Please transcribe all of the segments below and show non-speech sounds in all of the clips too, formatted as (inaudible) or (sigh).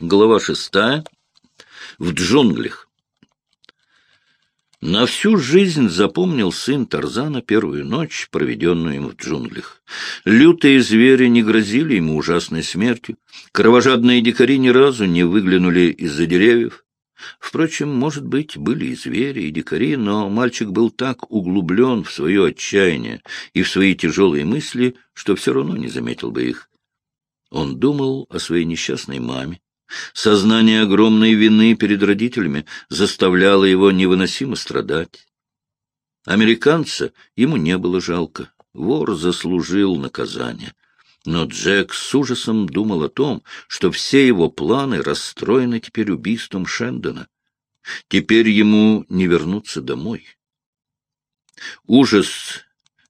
Глава шестая. В джунглях. На всю жизнь запомнил сын Тарзана первую ночь, проведенную им в джунглях. Лютые звери не грозили ему ужасной смертью. Кровожадные дикари ни разу не выглянули из-за деревьев. Впрочем, может быть, были и звери, и дикари, но мальчик был так углублен в свое отчаяние и в свои тяжелые мысли, что все равно не заметил бы их. Он думал о своей несчастной маме, Сознание огромной вины перед родителями заставляло его невыносимо страдать. Американца ему не было жалко. Вор заслужил наказание. Но Джек с ужасом думал о том, что все его планы расстроены теперь убийством Шендона. Теперь ему не вернуться домой. Ужас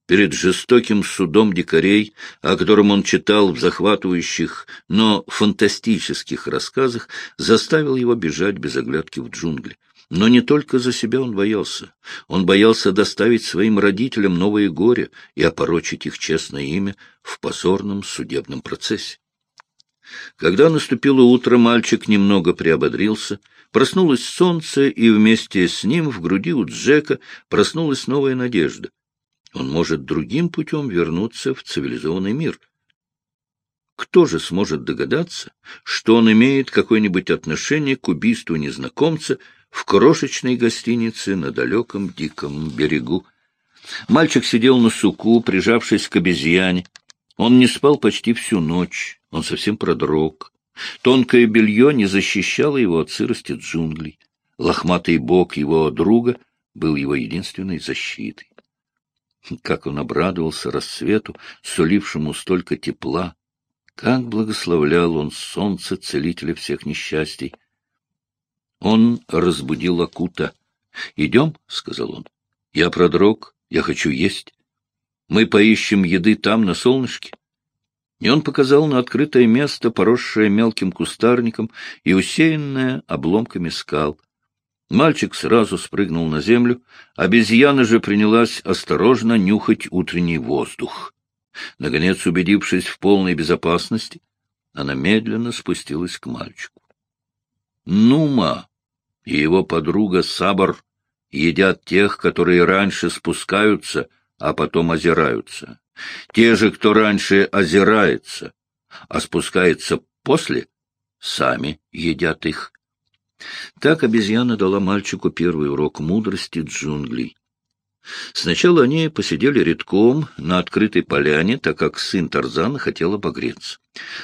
перед жестоким судом дикарей, о котором он читал в захватывающих, но фантастических рассказах, заставил его бежать без оглядки в джунгли. Но не только за себя он боялся. Он боялся доставить своим родителям новое горе и опорочить их честное имя в позорном судебном процессе. Когда наступило утро, мальчик немного приободрился. Проснулось солнце, и вместе с ним в груди у Джека проснулась новая надежда. Он может другим путем вернуться в цивилизованный мир. Кто же сможет догадаться, что он имеет какое-нибудь отношение к убийству незнакомца в крошечной гостинице на далеком диком берегу? Мальчик сидел на суку, прижавшись к обезьяне. Он не спал почти всю ночь, он совсем продрог. Тонкое белье не защищало его от сырости джунглей. Лохматый бок его друга был его единственной защитой. Как он обрадовался рассвету, сулившему столько тепла! Как благословлял он солнце, целителя всех несчастий! Он разбудил Акута. — Идем, — сказал он. — Я продрог, я хочу есть. Мы поищем еды там, на солнышке. И он показал на открытое место, поросшее мелким кустарником и усеянное обломками скал. Мальчик сразу спрыгнул на землю, обезьяна же принялась осторожно нюхать утренний воздух. Наконец, убедившись в полной безопасности, она медленно спустилась к мальчику. Нума и его подруга Сабар едят тех, которые раньше спускаются, а потом озираются. Те же, кто раньше озирается, а спускается после, сами едят их. Так обезьяна дала мальчику первый урок мудрости джунглей. Сначала они посидели редком на открытой поляне, так как сын Тарзана хотел обогреться.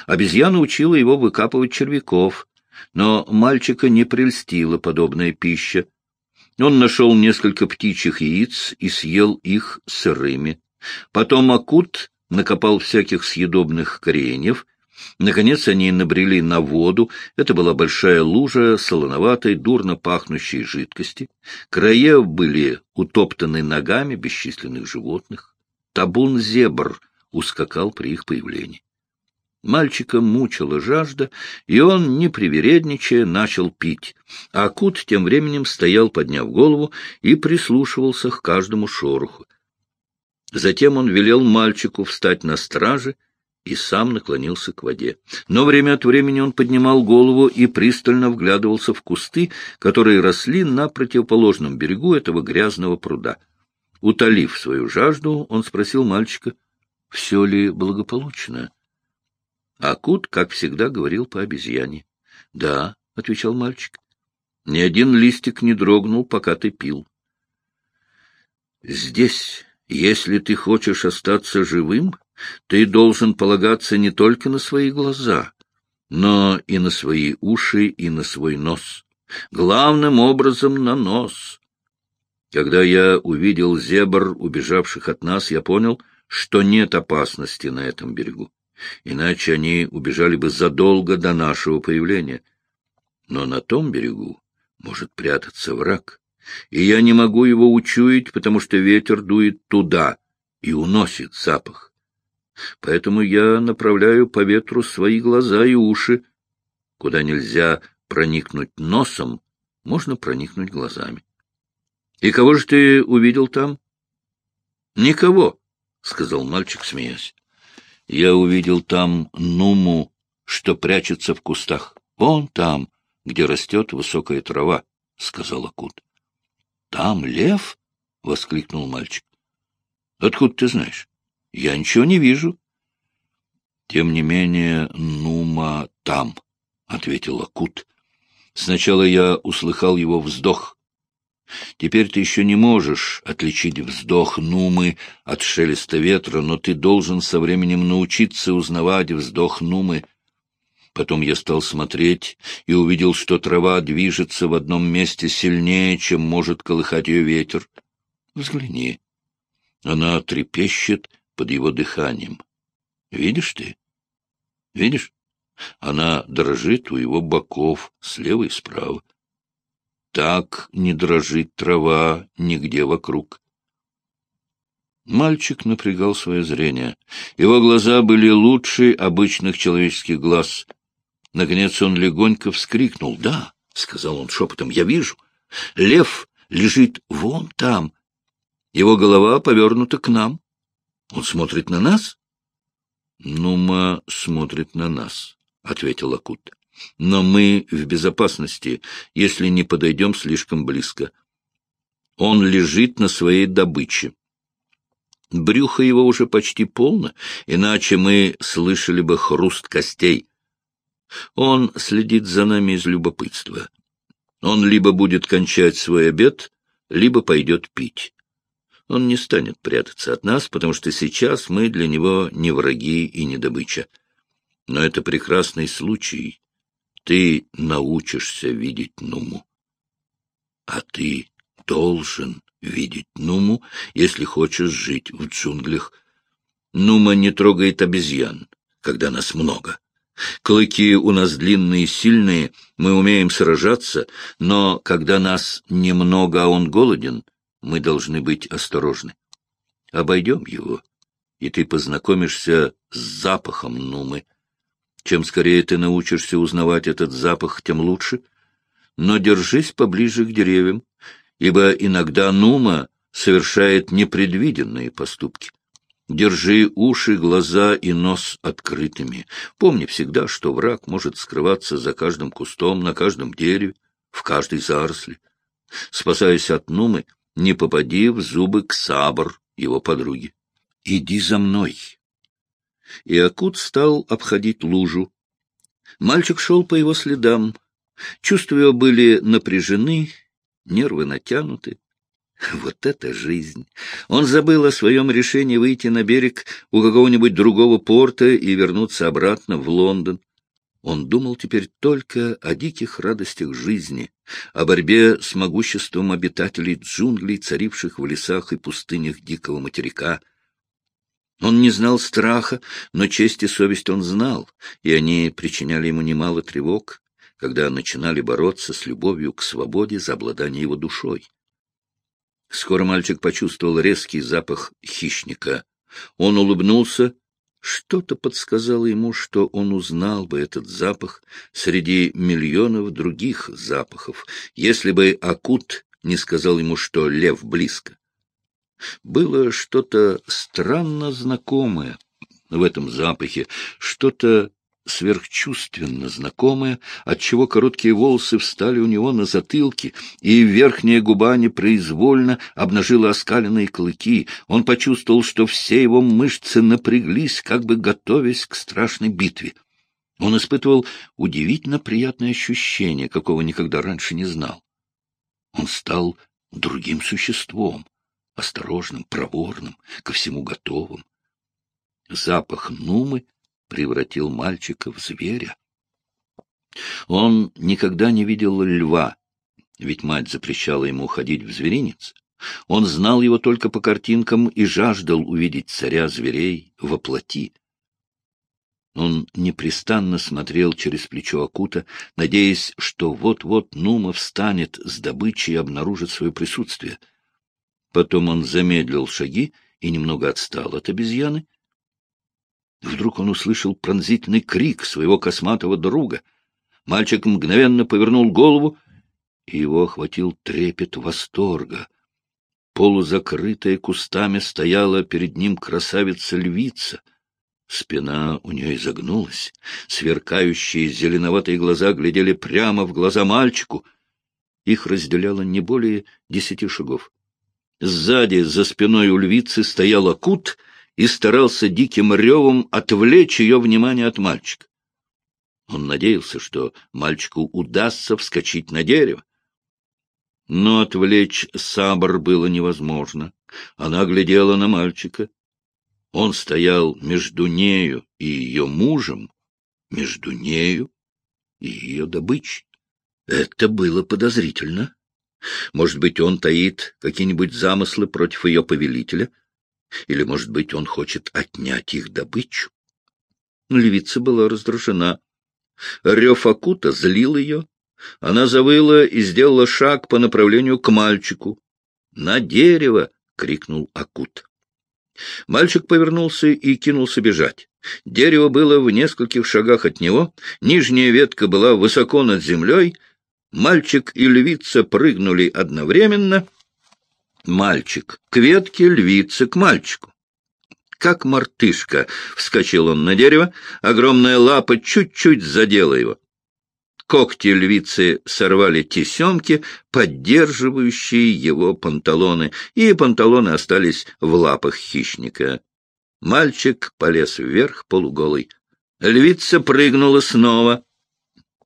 Обезьяна учила его выкапывать червяков, но мальчика не прельстила подобная пища. Он нашел несколько птичьих яиц и съел их сырыми. Потом Акут накопал всяких съедобных кореньев Наконец они набрели на воду. Это была большая лужа солоноватой, дурно пахнущей жидкости. Края были утоптаны ногами бесчисленных животных. Табун зебр ускакал при их появлении. Мальчика мучила жажда, и он, не привередничая, начал пить. А Акут тем временем стоял, подняв голову, и прислушивался к каждому шороху. Затем он велел мальчику встать на страже и сам наклонился к воде. Но время от времени он поднимал голову и пристально вглядывался в кусты, которые росли на противоположном берегу этого грязного пруда. Утолив свою жажду, он спросил мальчика, все ли благополучно. Акут, как всегда, говорил по обезьяне. — Да, — отвечал мальчик, — ни один листик не дрогнул, пока ты пил. — Здесь, если ты хочешь остаться живым, ты должен полагаться не только на свои глаза, но и на свои уши и на свой нос. Главным образом на нос. Когда я увидел зебр, убежавших от нас, я понял, что нет опасности на этом берегу. Иначе они убежали бы задолго до нашего появления. Но на том берегу может прятаться враг, и я не могу его учуять, потому что ветер дует туда и уносит запах. Поэтому я направляю по ветру свои глаза и уши. Куда нельзя проникнуть носом, можно проникнуть глазами. — И кого же ты увидел там? — Никого, — сказал мальчик, смеясь. — Я увидел там Нуму, что прячется в кустах. — Вон там, где растет высокая трава, — сказал Акут. — Там лев? — воскликнул мальчик. — Откуда ты знаешь? Я ничего не вижу. — Тем не менее, Нума там, — ответил Акут. Сначала я услыхал его вздох. Теперь ты еще не можешь отличить вздох Нумы от шелеста ветра, но ты должен со временем научиться узнавать вздох Нумы. Потом я стал смотреть и увидел, что трава движется в одном месте сильнее, чем может колыхать ее ветер. Взгляни. Она трепещет под его дыханием. Видишь ты? Видишь? Она дрожит у его боков, слева и справа. Так не дрожит трава нигде вокруг. Мальчик напрягал свое зрение. Его глаза были лучше обычных человеческих глаз. Наконец он легонько вскрикнул. — Да, — сказал он шепотом, — я вижу. Лев лежит вон там. Его голова повернута к нам. Он смотрит на нас? — Нума смотрит на нас, — ответил Акут. — Но мы в безопасности, если не подойдем слишком близко. Он лежит на своей добыче. Брюхо его уже почти полно, иначе мы слышали бы хруст костей. Он следит за нами из любопытства. Он либо будет кончать свой обед, либо пойдет пить. Он не станет прятаться от нас, потому что сейчас мы для него не враги и не добыча. Но это прекрасный случай. Ты научишься видеть Нуму. А ты должен видеть Нуму, если хочешь жить в джунглях. Нума не трогает обезьян, когда нас много. Клыки у нас длинные и сильные, мы умеем сражаться, но когда нас немного, а он голоден, мы должны быть осторожны. Обойдем его, и ты познакомишься с запахом Нумы. Чем скорее ты научишься узнавать этот запах, тем лучше. Но держись поближе к деревьям, ибо иногда Нума совершает непредвиденные поступки. Держи уши, глаза и нос открытыми. Помни всегда, что враг может скрываться за каждым кустом, на каждом дереве, в каждой заросли. Спасаясь от Нумы, не попади в зубы к Сабр, его подруге. Иди за мной. И Акут стал обходить лужу. Мальчик шел по его следам. Чувства были напряжены, нервы натянуты. (laughs) Вот это жизнь! Он забыл о своем решении выйти на берег у какого-нибудь другого порта и вернуться обратно в Лондон. Он думал теперь только о диких радостях жизни, о борьбе с могуществом обитателей джунглей, царивших в лесах и пустынях дикого материка. Он не знал страха, но честь и совесть он знал, и они причиняли ему немало тревог, когда начинали бороться с любовью к свободе за обладание его душой. Скоро мальчик почувствовал резкий запах хищника. Он улыбнулся что-то подсказало ему, что он узнал бы этот запах среди миллионов других запахов, если бы Акут не сказал ему, что лев близко. Было что-то странно знакомое в этом запахе, что-то сверхчувственно знакомое, отчего короткие волосы встали у него на затылке, и верхняя губа непроизвольно обнажила оскаленные клыки. Он почувствовал, что все его мышцы напряглись, как бы готовясь к страшной битве. Он испытывал удивительно приятное ощущение, какого никогда раньше не знал. Он стал другим существом, осторожным, проворным, ко всему готовым. Запах Нумы превратил мальчика в зверя. Он никогда не видел льва, ведь мать запрещала ему ходить в зверинец. Он знал его только по картинкам и жаждал увидеть царя зверей во плоти. Он непрестанно смотрел через плечо Акута, надеясь, что вот-вот Нума встанет с добычей и обнаружит свое присутствие. Потом он замедлил шаги и немного отстал от обезьяны, Вдруг он услышал пронзительный крик своего косматого друга. Мальчик мгновенно повернул голову, и его охватил трепет восторга. Полузакрытая кустами стояла перед ним красавица-львица. Спина у нее изогнулась, сверкающие зеленоватые глаза глядели прямо в глаза мальчику. Их разделяло не более десяти шагов. Сзади, за спиной у львицы, стоял акут и старался диким ревом отвлечь ее внимание от мальчика. Он надеялся, что мальчику удастся вскочить на дерево. Но отвлечь Сабр было невозможно. Она глядела на мальчика. Он стоял между нею и ее мужем, между нею и ее добычей. Это было подозрительно. Может быть, он таит какие-нибудь замыслы против ее повелителя, или, может быть, он хочет отнять их добычу. Львица была раздражена. Рев Акута злил ее. Она завыла и сделала шаг по направлению к мальчику. «На дерево!» — крикнул Акут. Мальчик повернулся и кинулся бежать. Дерево было в нескольких шагах от него, нижняя ветка была высоко над землей. Мальчик и львица прыгнули одновременно. Мальчик к ветке, львица к мальчику. Как мартышка вскочил он на дерево, огромная лапа чуть-чуть задела его. Когти львицы сорвали тесемки, поддерживающие его панталоны, и панталоны остались в лапах хищника. Мальчик полез вверх полуголый. Львица прыгнула снова.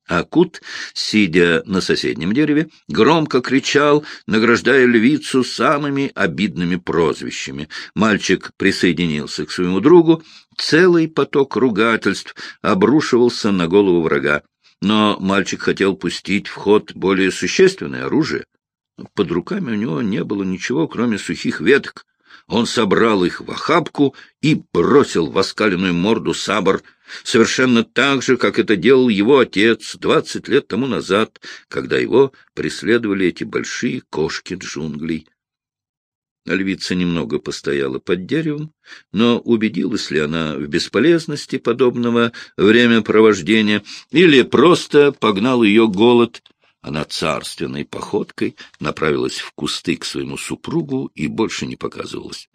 Акут, сидя на соседнем дереве, громко кричал, награждая львицу самыми обидными прозвищами. Мальчик присоединился к своему другу. Целый поток ругательств обрушивался на голову врага. Но мальчик хотел пустить в ход более существенное оружие. Под руками у него не было ничего, кроме сухих веток. Он собрал их в охапку и бросил в оскаленную морду сабр, совершенно так же, как это делал его отец двадцать лет тому назад, когда его преследовали эти большие кошки джунглей. Львица немного постояла под деревом, но убедилась ли она в бесполезности подобного времяпровождения или просто погнал ее голод. Она царственной походкой направилась в кусты к своему супругу и больше не показывалась.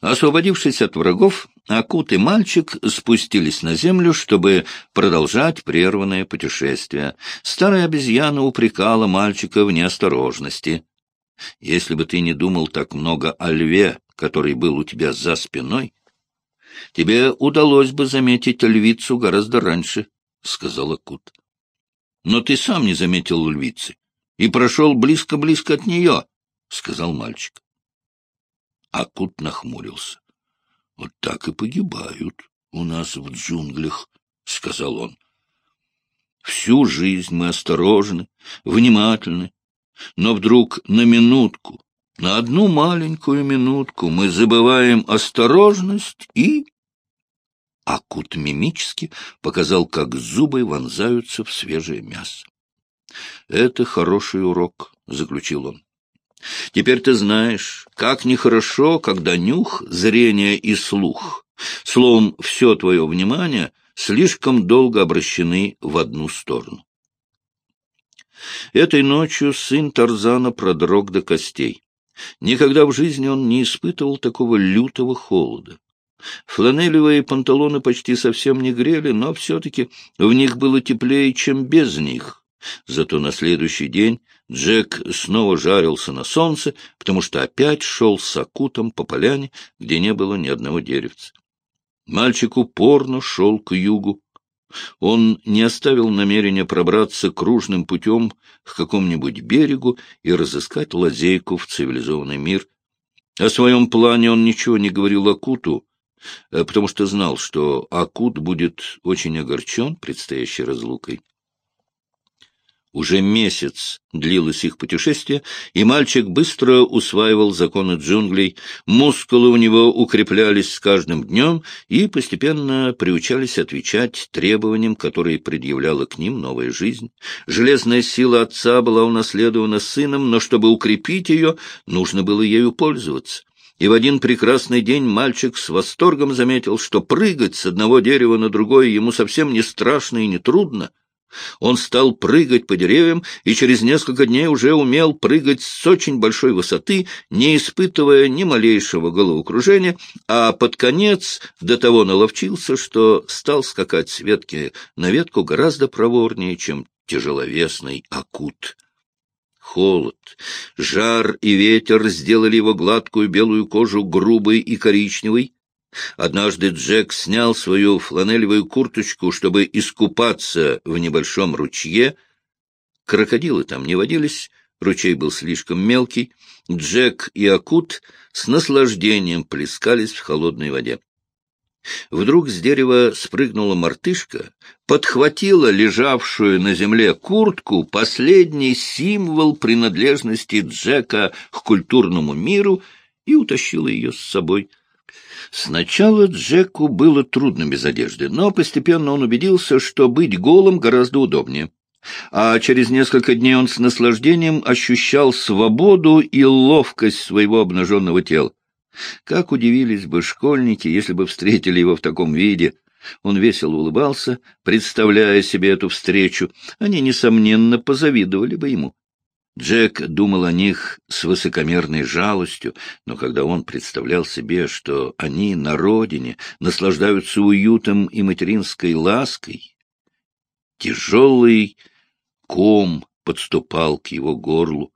Освободившись от врагов, Акут и мальчик спустились на землю, чтобы продолжать прерванное путешествие. Старая обезьяна упрекала мальчика в неосторожности. Если бы ты не думал так много о льве, который был у тебя за спиной, тебе удалось бы заметить львицу гораздо раньше, — сказал Кут. Но ты сам не заметил львицы и прошел близко-близко от нее, — сказал мальчик. Акут нахмурился. — Вот так и погибают у нас в джунглях, — сказал он. Всю жизнь мы осторожны, внимательны, но вдруг на минутку, на одну маленькую минутку мы забываем осторожность и... Акут мимически показал, как зубы вонзаются в свежее мясо. — Это хороший урок, — заключил он. — Теперь ты знаешь, как нехорошо, когда нюх, зрение и слух, словом, все твое внимание слишком долго обращены в одну сторону. Этой ночью сын Тарзана продрог до костей. Никогда в жизни он не испытывал такого лютого холода. Фланелевые панталоны почти совсем не грели, но все-таки в них было теплее, чем без них. Зато на следующий день Джек снова жарился на солнце, потому что опять шел с акутом по поляне, где не было ни одного деревца. Мальчик упорно шел к югу, он не оставил намерения пробраться кружным путем к какому-нибудь берегу и разыскать лазейку в цивилизованный мир. О своем плане он ничего не говорил Акуту, потому что знал, что Акут будет очень огорчен предстоящей разлукой. Уже месяц длилось их путешествие, и мальчик быстро усваивал законы джунглей. Мускулы у него укреплялись с каждым днем и постепенно приучались отвечать требованиям, которые предъявляла к ним новая жизнь. Железная сила отца была унаследована сыном, но чтобы укрепить ее, нужно было ею пользоваться. И в один прекрасный день мальчик с восторгом заметил, что прыгать с одного дерева на другое ему совсем не страшно и не трудно — Он стал прыгать по деревьям и через несколько дней уже умел прыгать с очень большой высоты, не испытывая ни малейшего головокружения, а под конец до того наловчился, что стал скакать с ветки на ветку гораздо проворнее, чем тяжеловесный акут. Холод, жар и ветер сделали его гладкую белую кожу грубой и коричневой, Однажды Джек снял свою фланелевую курточку, чтобы искупаться в небольшом ручье. Крокодилы там не водились, ручей был слишком мелкий. Джек и Акут с наслаждением плескались в холодной воде. Вдруг с дерева спрыгнула мартышка, подхватила лежавшую на земле куртку, последний символ принадлежности Джека к культурному миру, и утащила ее с собой — Сначала Джеку было трудно без одежды, но постепенно он убедился, что быть голым гораздо удобнее. А через несколько дней он с наслаждением ощущал свободу и ловкость своего обнаженного тела. Как удивились бы школьники, если бы встретили его в таком виде. Он весело улыбался, представляя себе эту встречу. Они, несомненно, позавидовали бы ему. Джек думал о них с высокомерной жалостью, но когда он представлял себе, что они на родине наслаждаются уютом и материнской лаской, тяжелый ком подступал к его горлу,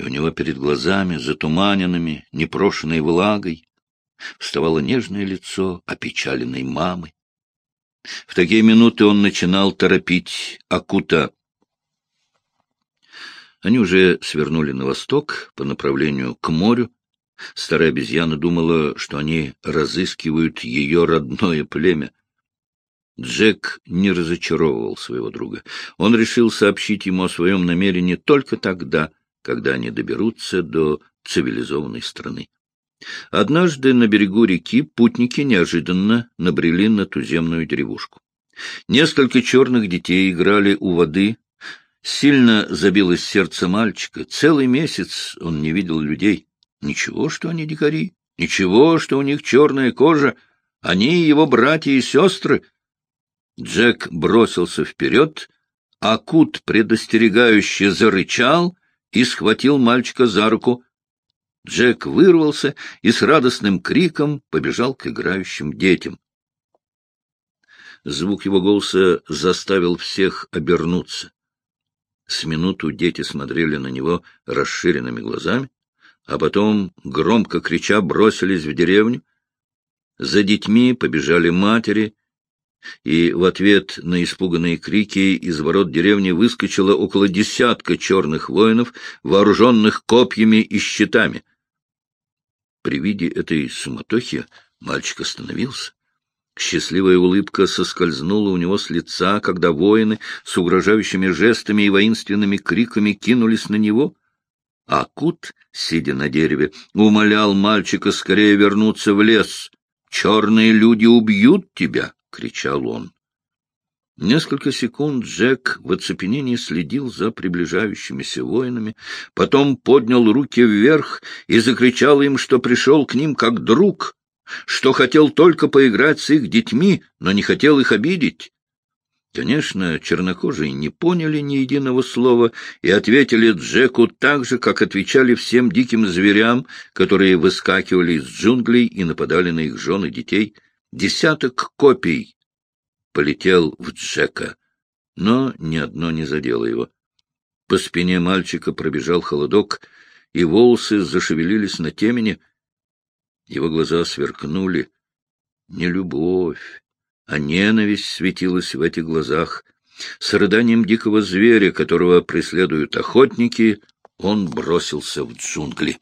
и у него перед глазами, затуманенными, непрошенной влагой, вставало нежное лицо опечаленной мамы. В такие минуты он начинал торопить Акута. Они уже свернули на восток по направлению к морю. Старая обезьяна думала, что они разыскивают ее родное племя. Джек не разочаровывал своего друга. Он решил сообщить ему о своем намерении только тогда, когда они доберутся до цивилизованной страны. Однажды на берегу реки путники неожиданно набрели на туземную деревушку. Несколько черных детей играли у воды Сильно забилось сердце мальчика. Целый месяц он не видел людей. Ничего, что они дикари, ничего, что у них черная кожа. Они его братья и сестры. Джек бросился вперед, а Кут предостерегающе зарычал и схватил мальчика за руку. Джек вырвался и с радостным криком побежал к играющим детям. Звук его голоса заставил всех обернуться. С минуту дети смотрели на него расширенными глазами, а потом, громко крича, бросились в деревню. За детьми побежали матери, и в ответ на испуганные крики из ворот деревни выскочило около десятка черных воинов, вооруженных копьями и щитами. При виде этой суматохи мальчик остановился. Счастливая улыбка соскользнула у него с лица, когда воины с угрожающими жестами и воинственными криками кинулись на него. А Кут, сидя на дереве, умолял мальчика скорее вернуться в лес. «Черные люди убьют тебя!» — кричал он. Несколько секунд Джек в оцепенении следил за приближающимися воинами, потом поднял руки вверх и закричал им, что пришел к ним как друг, что хотел только поиграть с их детьми, но не хотел их обидеть. Конечно, чернокожие не поняли ни единого слова и ответили Джеку так же, как отвечали всем диким зверям, которые выскакивали из джунглей и нападали на их жен и детей. Десяток копий полетел в Джека, но ни одно не задело его. По спине мальчика пробежал холодок, и волосы зашевелились на темени — его глаза сверкнули. Не любовь, а ненависть светилась в этих глазах. С рыданием дикого зверя, которого преследуют охотники, он бросился в джунгли.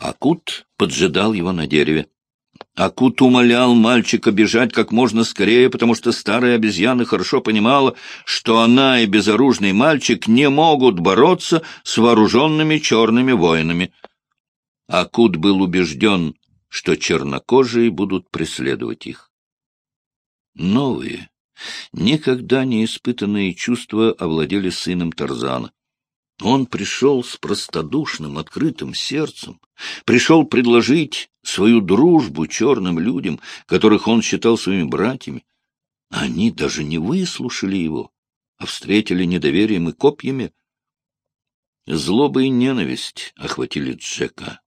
Акут поджидал его на дереве. Акут умолял мальчика бежать как можно скорее, потому что старая обезьяна хорошо понимала, что она и безоружный мальчик не могут бороться с вооруженными черными воинами. Акут был убежден, что чернокожие будут преследовать их. Новые, никогда не испытанные чувства овладели сыном Тарзана. Он пришел с простодушным, открытым сердцем, пришел предложить свою дружбу черным людям, которых он считал своими братьями. Они даже не выслушали его, а встретили недоверием и копьями. Злоба и ненависть охватили Джека.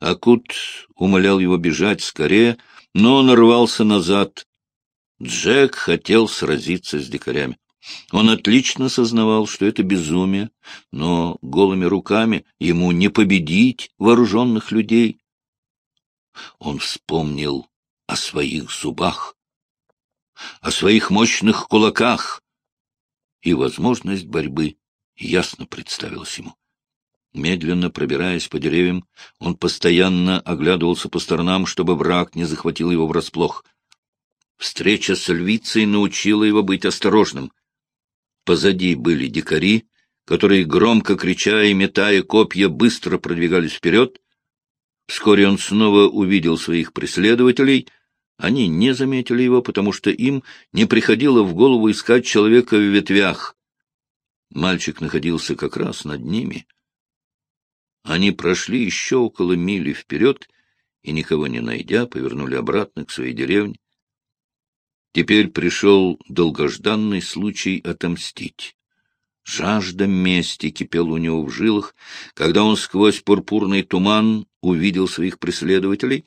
Акут умолял его бежать скорее, но он рвался назад. Джек хотел сразиться с дикарями. Он отлично сознавал, что это безумие, но голыми руками ему не победить вооруженных людей. Он вспомнил о своих зубах, о своих мощных кулаках, и возможность борьбы ясно представилась ему. Медленно пробираясь по деревьям, он постоянно оглядывался по сторонам, чтобы враг не захватил его врасплох. Встреча с львицей научила его быть осторожным. Позади были дикари, которые, громко крича и метая копья, быстро продвигались вперед. Вскоре он снова увидел своих преследователей. Они не заметили его, потому что им не приходило в голову искать человека в ветвях. Мальчик находился как раз над ними. Они прошли еще около мили вперед и, никого не найдя, повернули обратно к своей деревне. Теперь пришел долгожданный случай отомстить. Жажда мести кипела у него в жилах, когда он сквозь пурпурный туман увидел своих преследователей.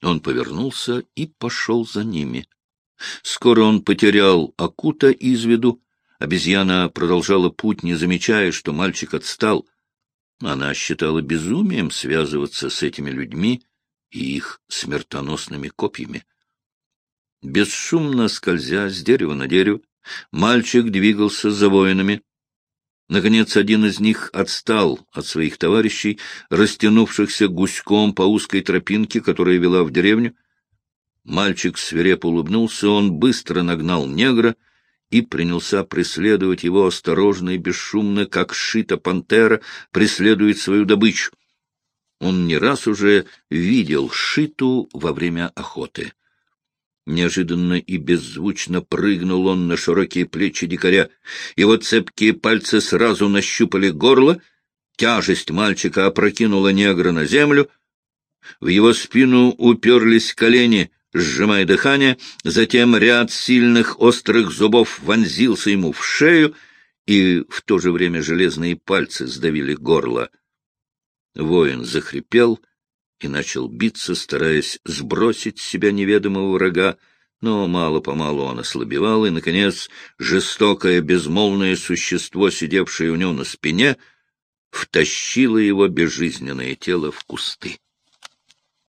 Он повернулся и пошел за ними. Скоро он потерял Акута из виду. Обезьяна продолжала путь, не замечая, что мальчик отстал. Она считала безумием связываться с этими людьми и их смертоносными копьями. Бесшумно скользя с дерева на дерево, мальчик двигался за воинами. Наконец, один из них отстал от своих товарищей, растянувшихся гуськом по узкой тропинке, которая вела в деревню. Мальчик свирепо улыбнулся, он быстро нагнал негра и принялся преследовать его осторожно и бесшумно, как шита пантера преследует свою добычу. Он не раз уже видел шиту во время охоты. Неожиданно и беззвучно прыгнул он на широкие плечи дикаря. Его цепкие пальцы сразу нащупали горло, тяжесть мальчика опрокинула негра на землю, в его спину уперлись колени, сжимая дыхание, затем ряд сильных острых зубов вонзился ему в шею, и в то же время железные пальцы сдавили горло. Воин захрипел — и начал биться, стараясь сбросить с себя неведомого врага, но мало-помалу он ослабевал, и, наконец, жестокое безмолвное существо, сидевшее у него на спине, втащило его безжизненное тело в кусты.